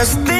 First things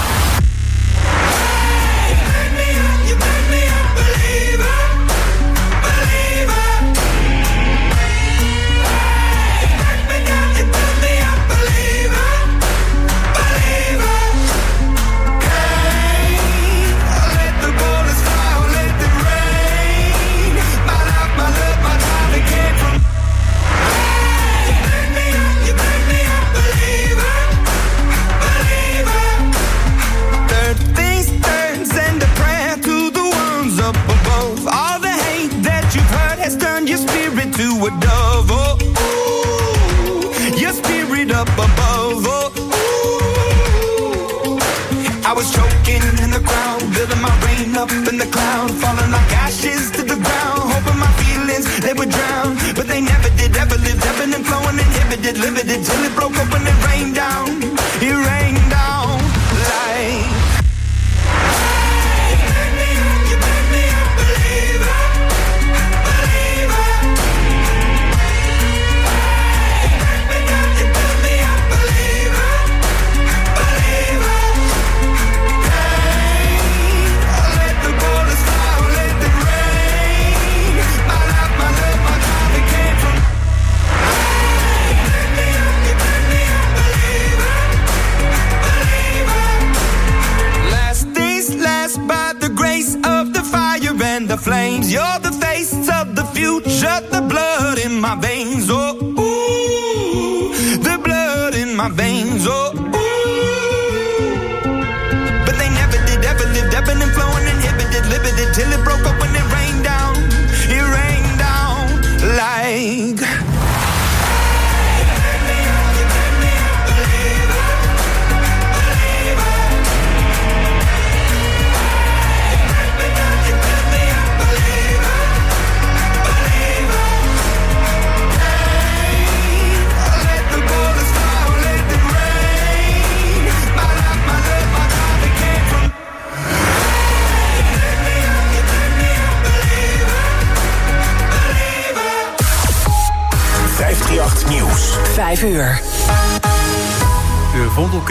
Cloud, falling like ashes to the ground, hoping my feelings they would drown, but they never did. Ever lived, ebbing and flowing, inhibited, limited till it broke up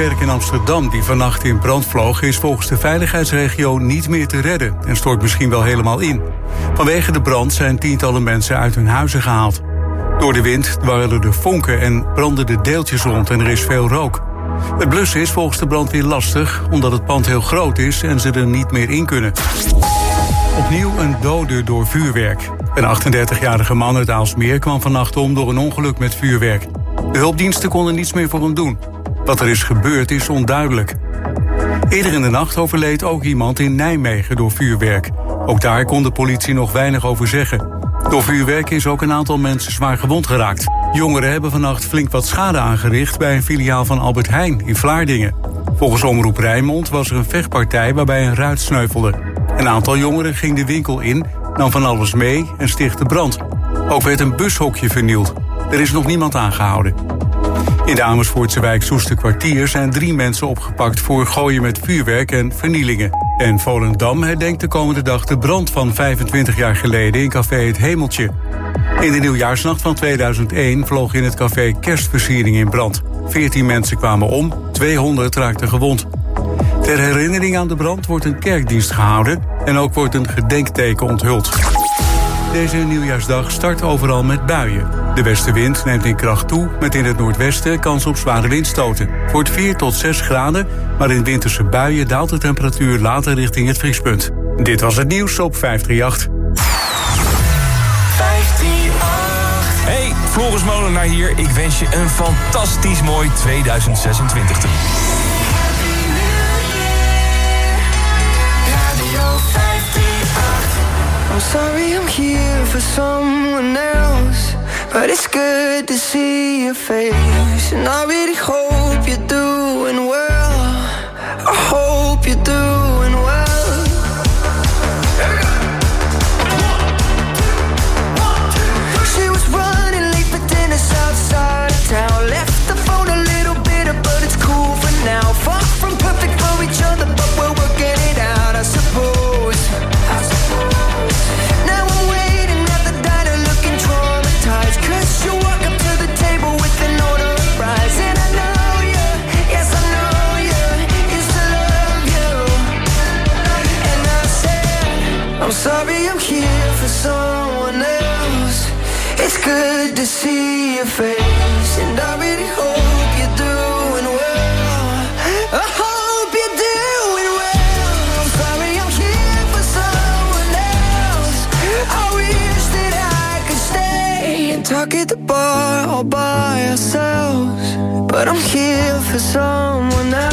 Vondelkerk in Amsterdam, die vannacht in brand vloog, is volgens de veiligheidsregio niet meer te redden en stort misschien wel helemaal in. Vanwege de brand zijn tientallen mensen uit hun huizen gehaald. Door de wind dwarrelen de vonken en branden de deeltjes rond en er is veel rook. Het blussen is volgens de brandweer lastig, omdat het pand heel groot is en ze er niet meer in kunnen. Opnieuw een dode door vuurwerk. Een 38-jarige man uit Aalsmeer kwam vannacht om door een ongeluk met vuurwerk. De hulpdiensten konden niets meer voor hem doen. Wat er is gebeurd is onduidelijk. Eerder in de nacht overleed ook iemand in Nijmegen door vuurwerk. Ook daar kon de politie nog weinig over zeggen. Door vuurwerk is ook een aantal mensen zwaar gewond geraakt. Jongeren hebben vannacht flink wat schade aangericht bij een filiaal van Albert Heijn in Vlaardingen. Volgens Omroep Rijnmond was er een vechtpartij waarbij een ruit sneuvelde. Een aantal jongeren ging de winkel in, nam van alles mee en stichtte brand. Ook werd een bushokje vernield. Er is nog niemand aangehouden. In de Amersfoortse wijk Soester Kwartier zijn drie mensen opgepakt voor gooien met vuurwerk en vernielingen. En Volendam herdenkt de komende dag de brand van 25 jaar geleden in café Het Hemeltje. In de nieuwjaarsnacht van 2001 vloog in het café kerstversiering in brand. 14 mensen kwamen om, 200 raakten gewond. Ter herinnering aan de brand wordt een kerkdienst gehouden en ook wordt een gedenkteken onthuld. Deze nieuwjaarsdag start overal met buien. De westenwind neemt in kracht toe met in het noordwesten kans op zware windstoten. Het 4 tot 6 graden, maar in winterse buien daalt de temperatuur later richting het vriespunt. Dit was het nieuws op 538. 538. Hey, Floris Molenaar hier. Ik wens je een fantastisch mooi 2026 toe. I'm sorry I'm here for someone else But it's good to see your face. And I really hope you're doing well. I hope you're doing well. She was running late for dinner's outside of town. Left the phone a little bitter but it's cool for now. Far from perfect for each other but I'm here for someone else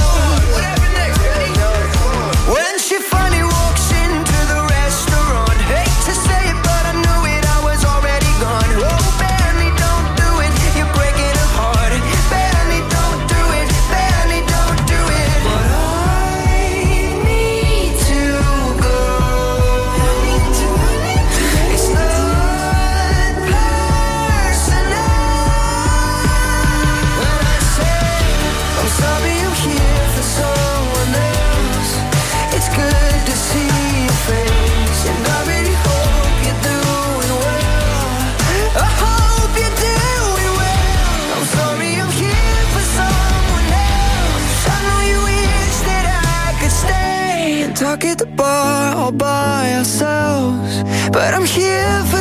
But I'm here for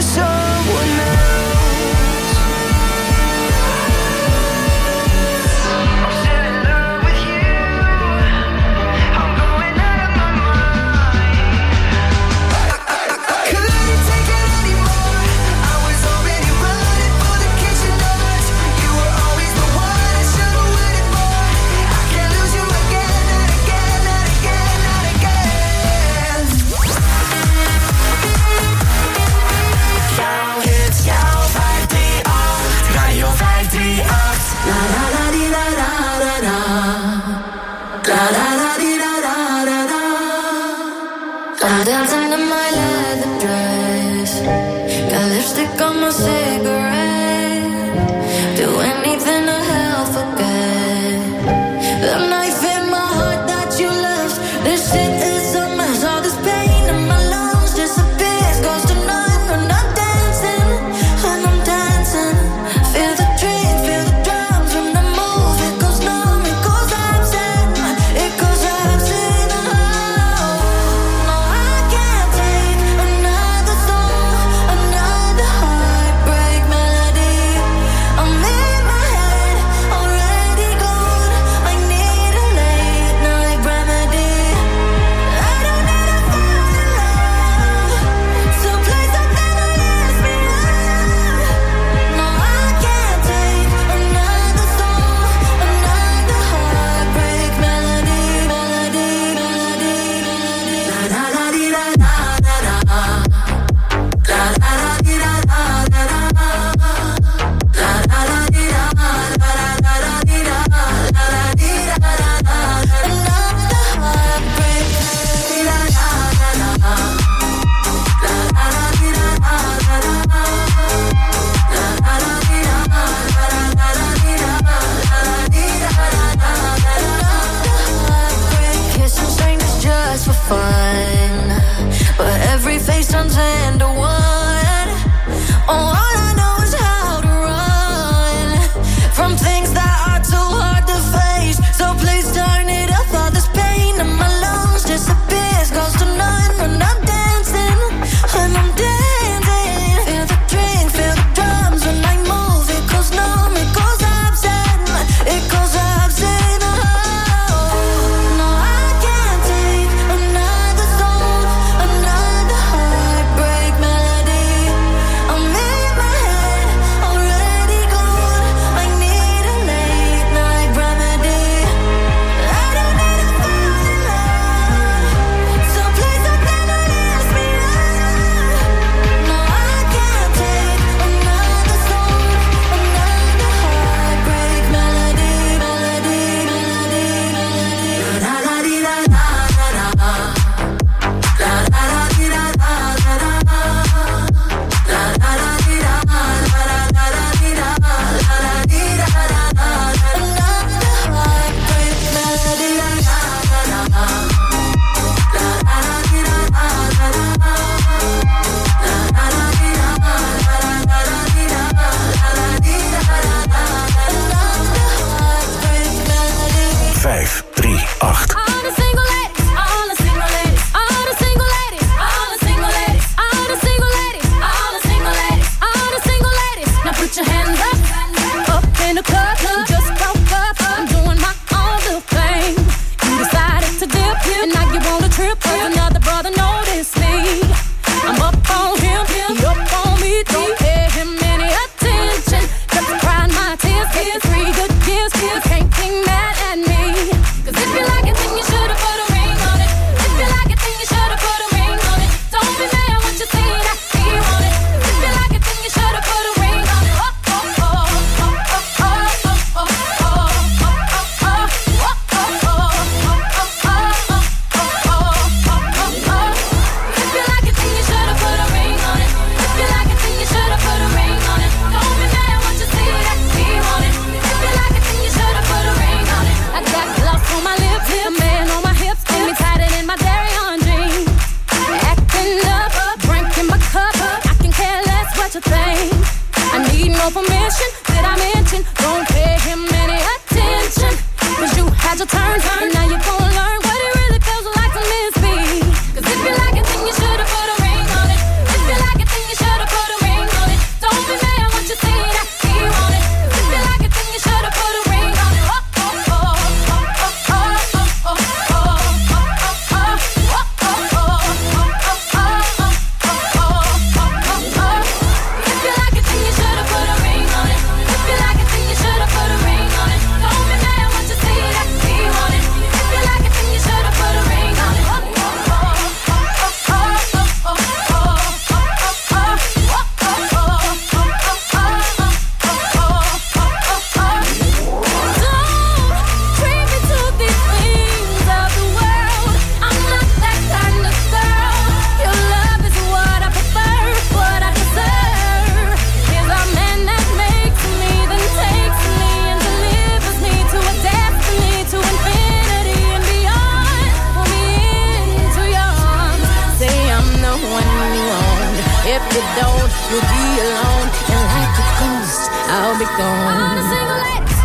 be alone, and like a ghost, I'll be gone.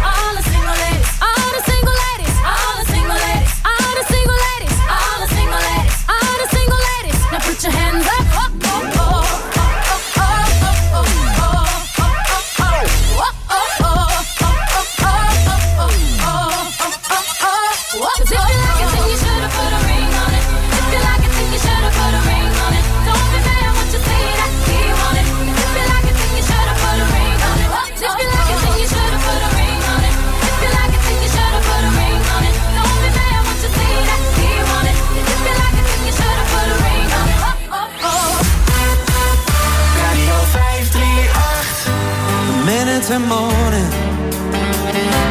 Tuesday morning.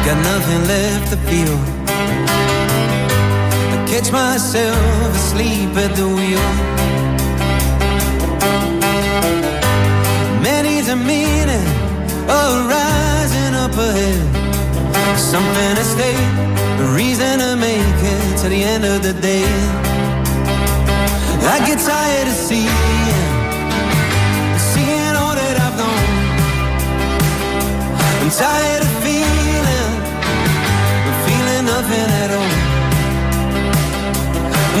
Got nothing left to feel. I catch myself asleep at the wheel. Many's the meaning of rising up ahead. Something to stay, a reason to make it to the end of the day. I get tired of seeing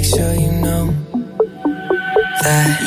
make sure you know that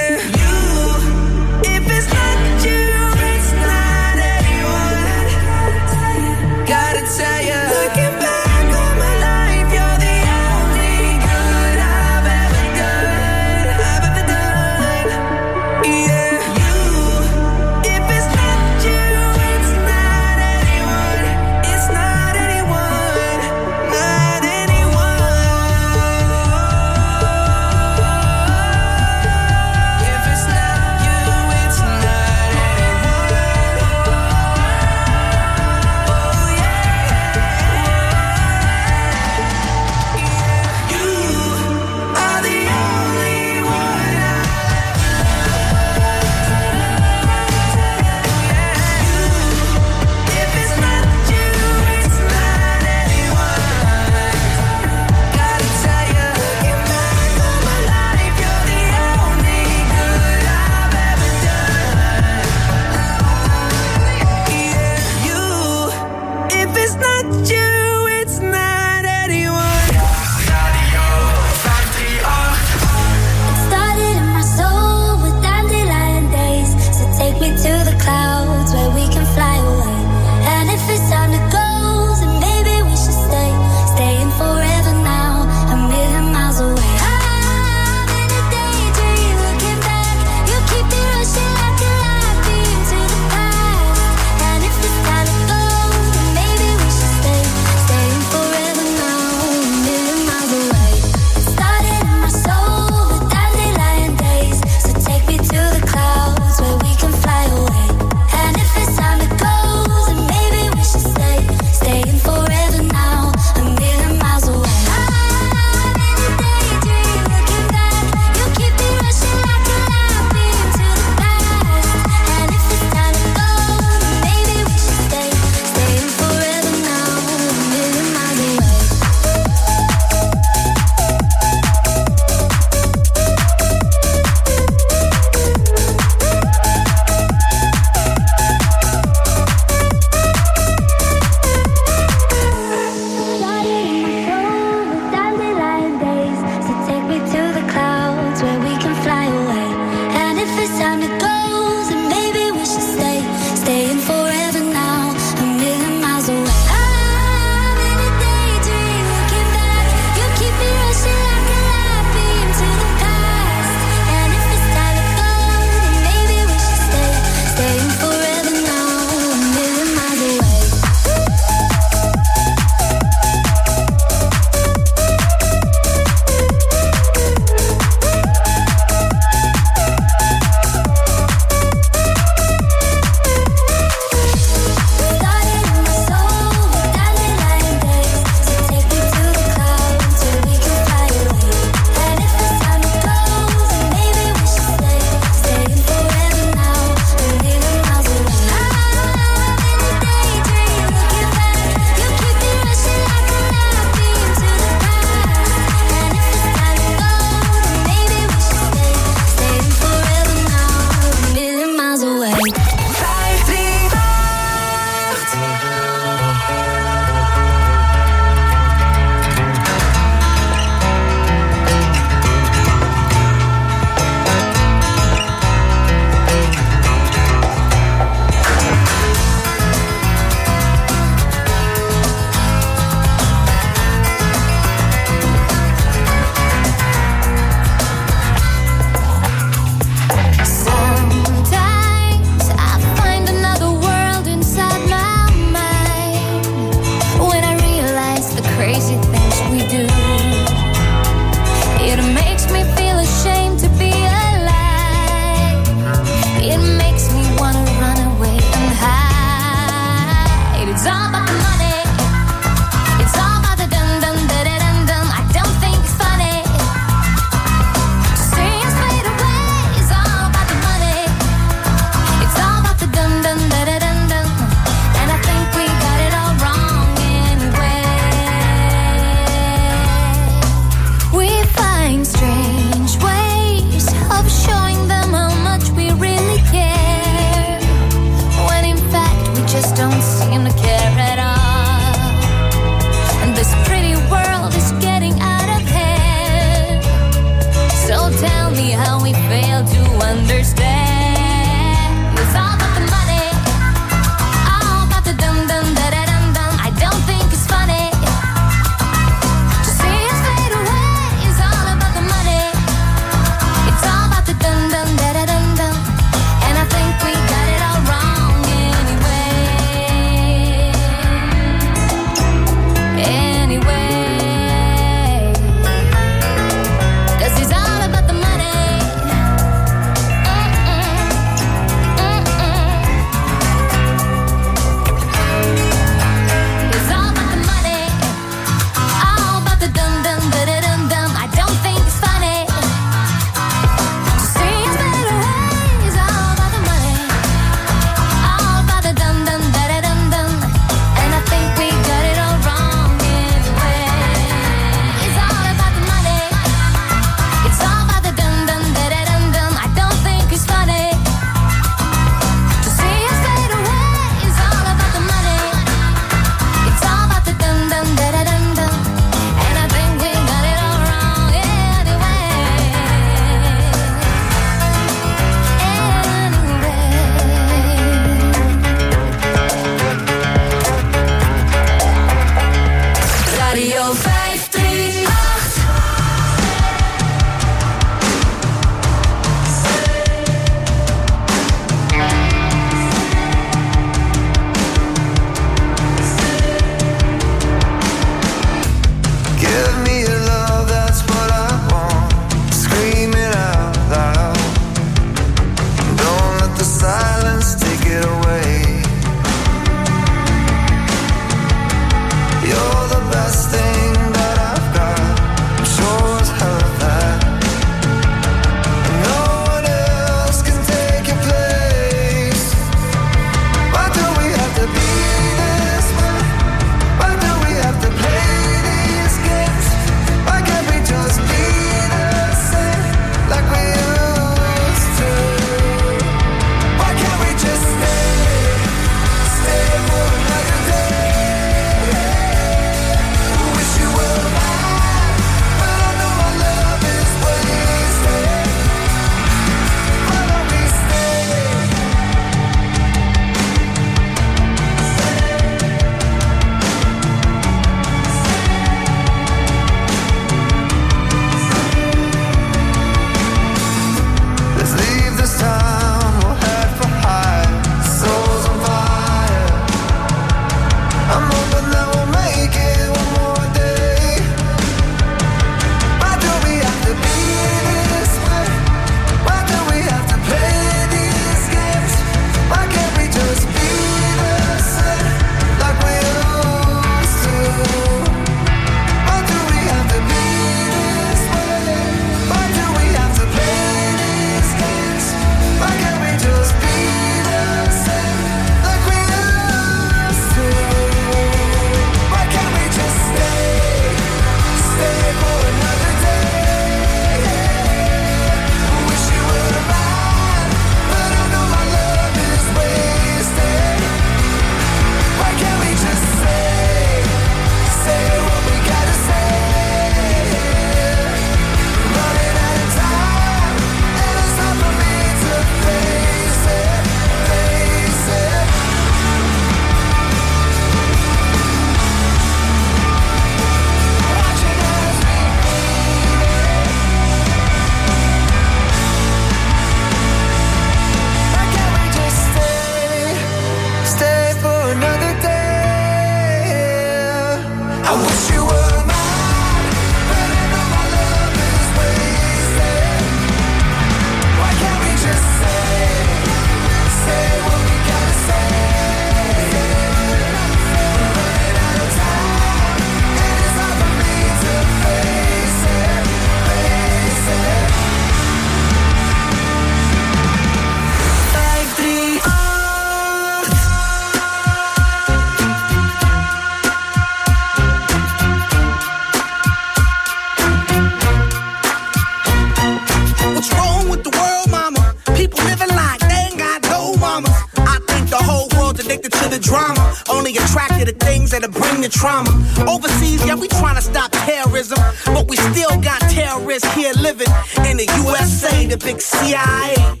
things that'll bring the trauma. Overseas, yeah, we trying to stop terrorism. But we still got terrorists here living in the USA, the big CIA.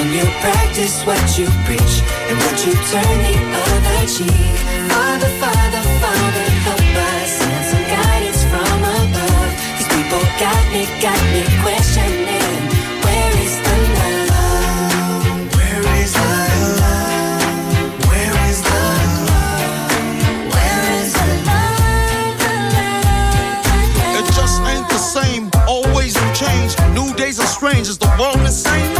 When you practice what you preach and what you turn the other cheek. Father, Father, Father, help us. Send some guidance from above. These people got me, got me questioning. Where is the love? Where is the love? Where is the love? Where is the love? It just ain't the same. Always change. New days are strange. Is the world insane?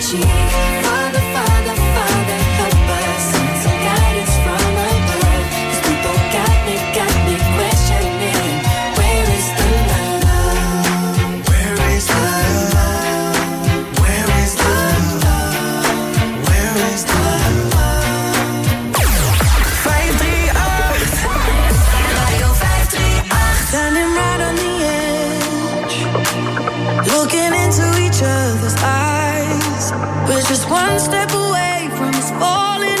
cheek. Father, Father, Father, help us. Some guidance from above. These people got me, got me questioning. Where is the love? Where is the love? Where is the love? Where is the Radio 538. Standing right on the edge, looking into each other's eyes. We're just one step away from us falling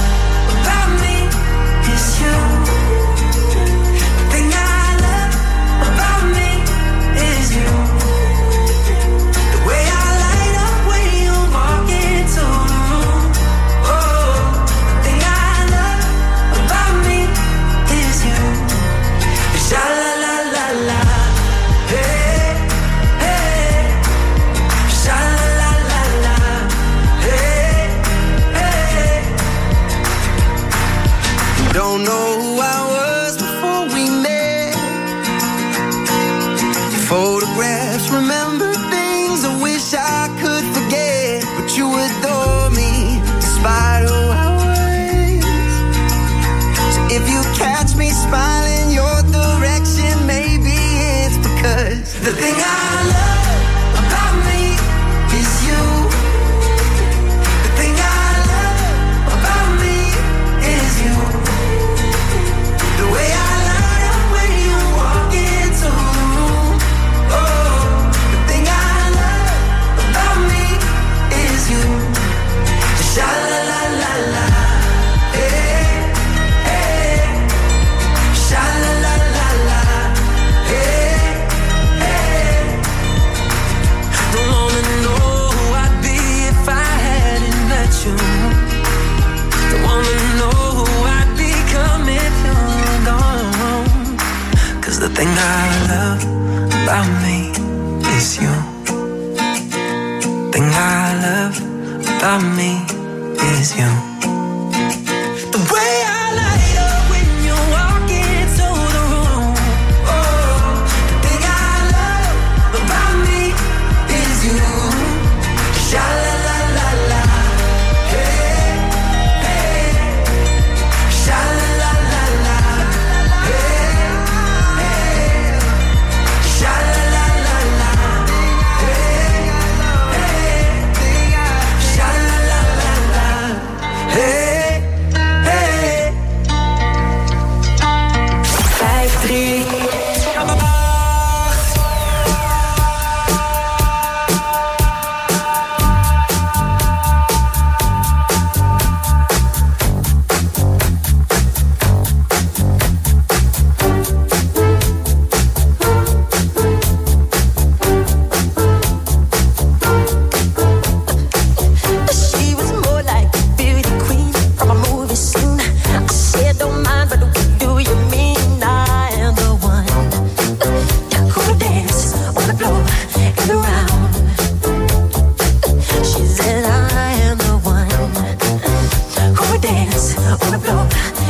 flor, una flor.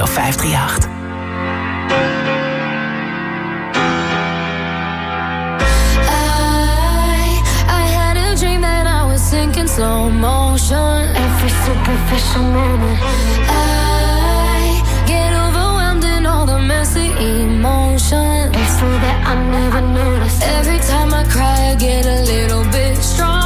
Radio 538. I, I had a dream that I was sinking slow motion every superficial moment. I get overwhelmed in all the messy emotions so that I never noticed. Every time I cry, I get a little bit stronger.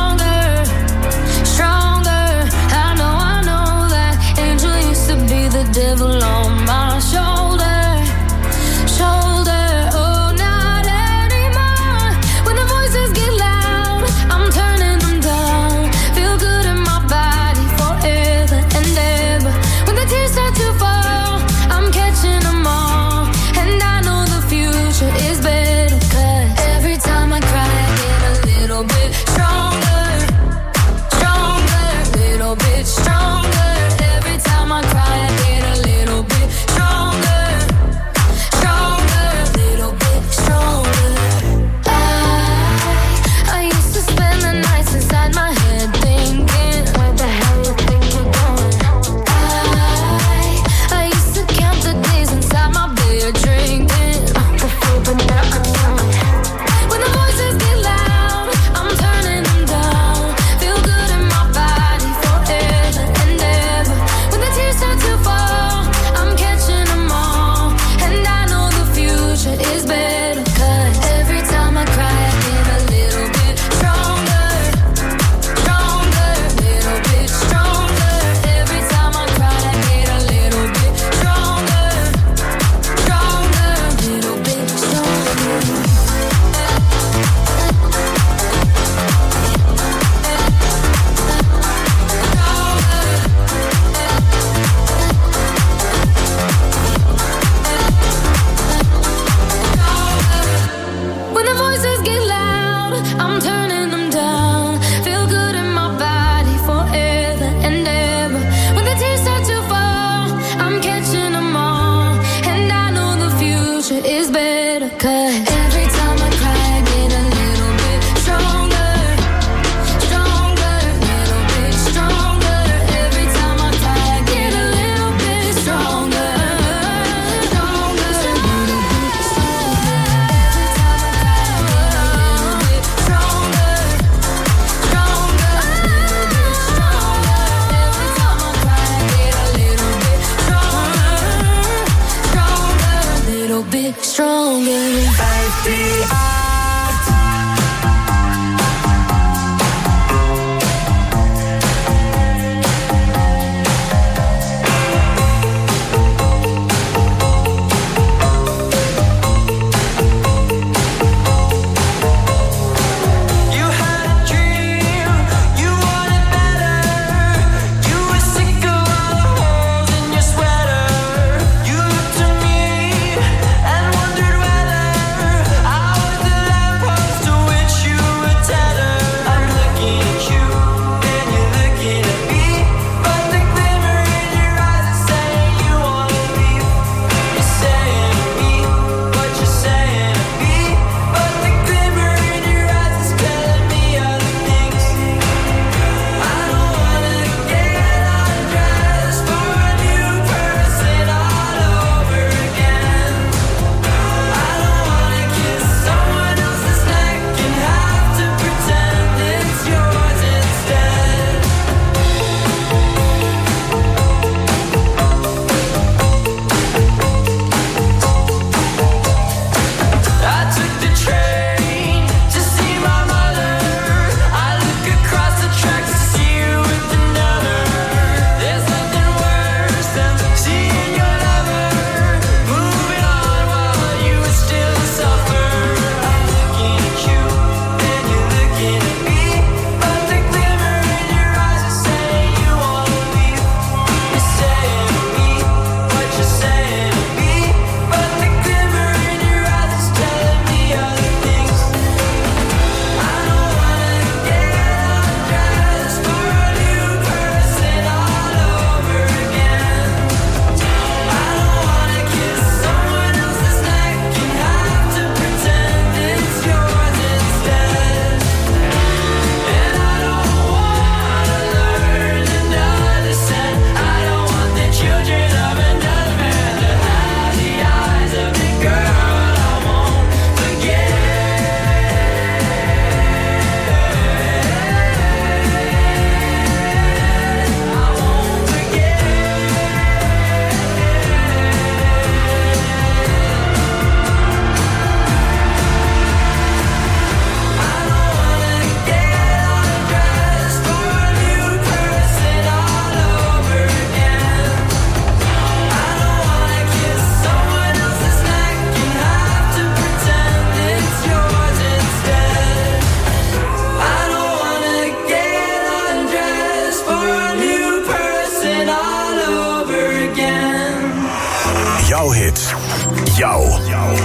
jou. jou.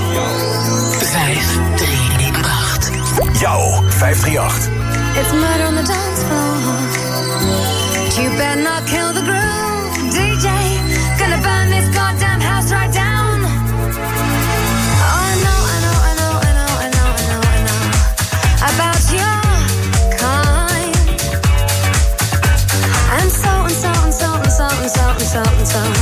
538. Jou, 538. It's murder on the dance floor. You better not kill the groove, DJ. Gonna burn this goddamn house right down. something, something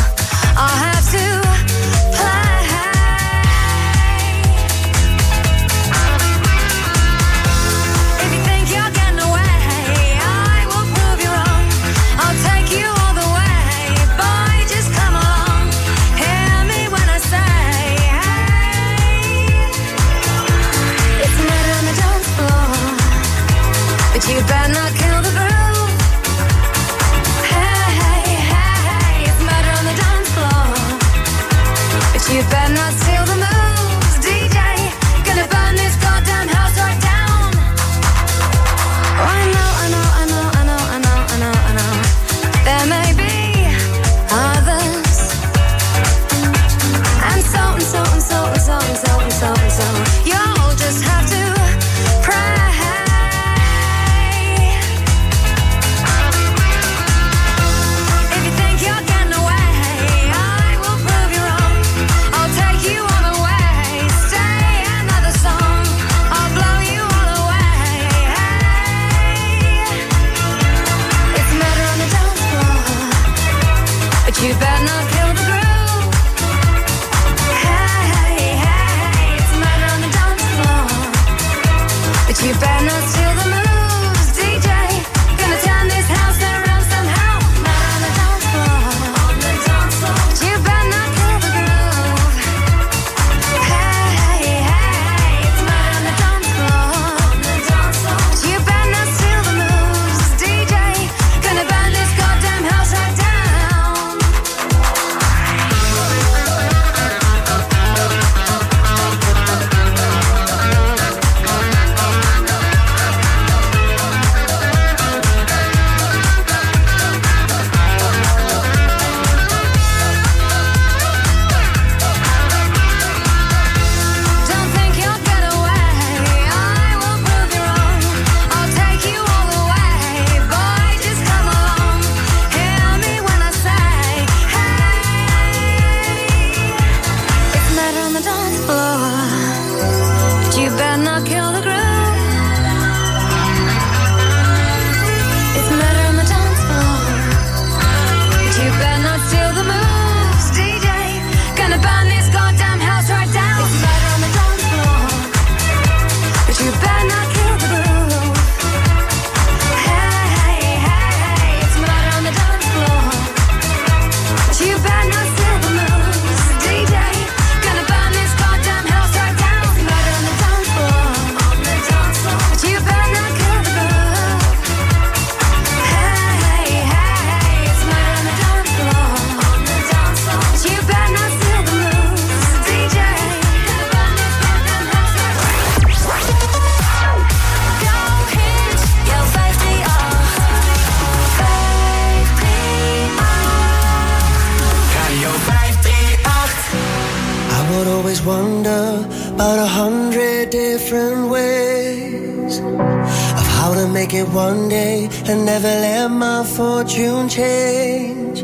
make it one day and never let my fortune change.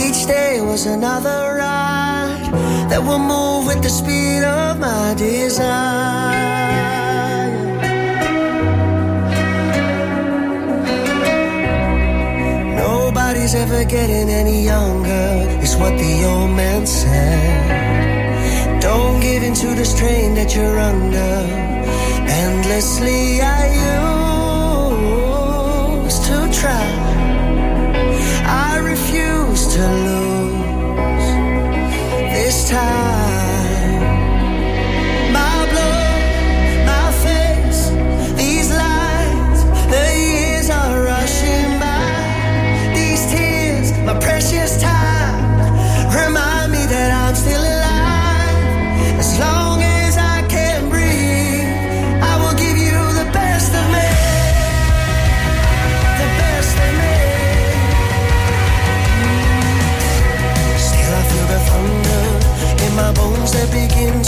Each day was another ride that will move with the speed of my desire. Nobody's ever getting any younger, is what the old man said. Don't give in to the strain that you're under endlessly I use trap. I refuse to lose this time. begin